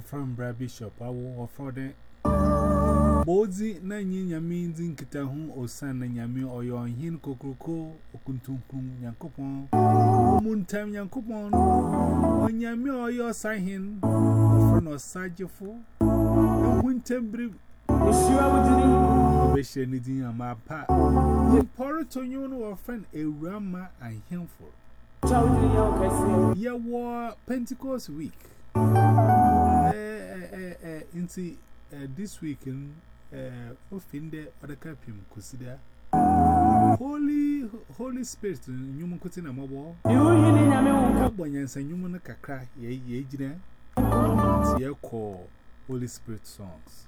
from Bra Bishop, I will offer the Bozi Nanyin Yamin Zin or San Yami or your Hin Kokroko or Kuntunkum Yankopon Muntam Yankopon on Yami or your Sahin or Fron or Sajifo Winter Brib. Wish anything on my part. The Poroton or friend a Rama and Hinful. Yawar Pentecost week. Into this weekend, offend other capim, consider Holy Holy Spirit, human cutting a mobile. When you say human cacra, ye, ye, jina. It's call Holy Spirit songs.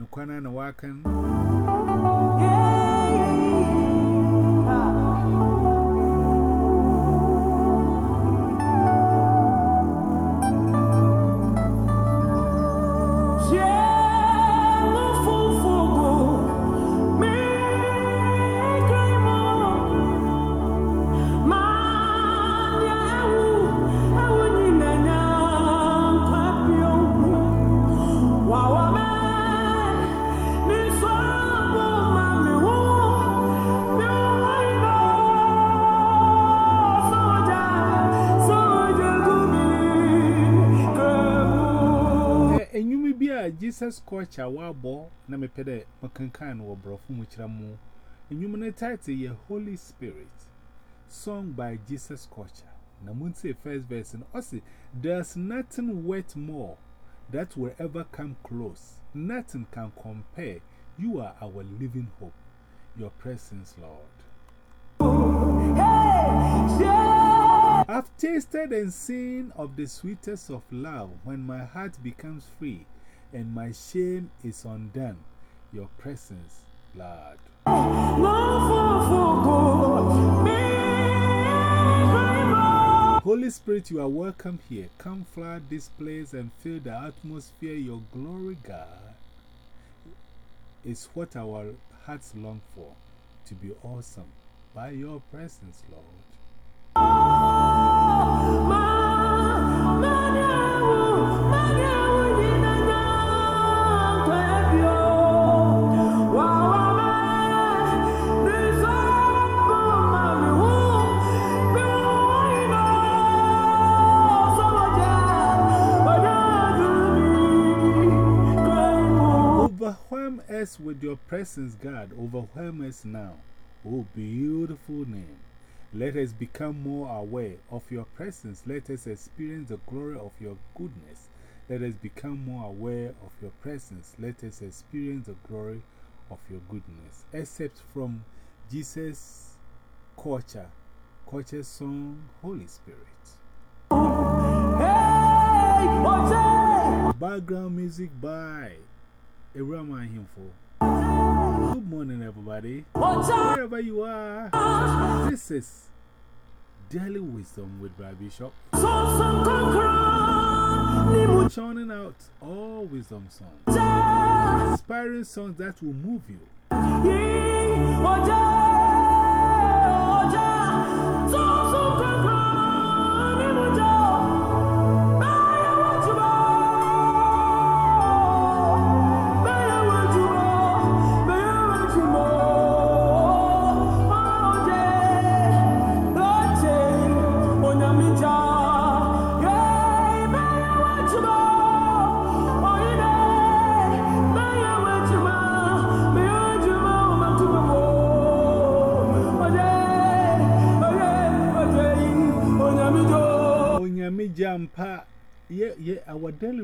Nukwana na wakan. Jesus a war ball, na me pede, makankan or brofu muchramu. And you may title ye Holy Spirit, sung by Jesus Culture. Namunse first verse and also, there's nothing worth more that will ever come close. Nothing can compare. You are our living hope. Your presence, Lord. I've tasted and seen of the sweetest of love when my heart becomes free and my shame is undone. Your presence, Lord. Holy Spirit, you are welcome here. Come flood this place and fill the atmosphere. Your glory, God, is what our hearts long for to be awesome by your presence, Lord. Overwhelm us with your presence, God. Overwhelm us now. Oh, beautiful name. Let us become more aware of your presence. Let us experience the glory of your goodness. Let us become more aware of your presence. Let us experience the glory of your goodness. Except from Jesus' culture, culture song, Holy Spirit. Background music by Irama Himfo. Good morning, everybody. Wherever you are, this is Daily Wisdom with Brad Bishop. Churning out all wisdom songs, inspiring songs that will move you. Jampa, yeah, yeah, our daily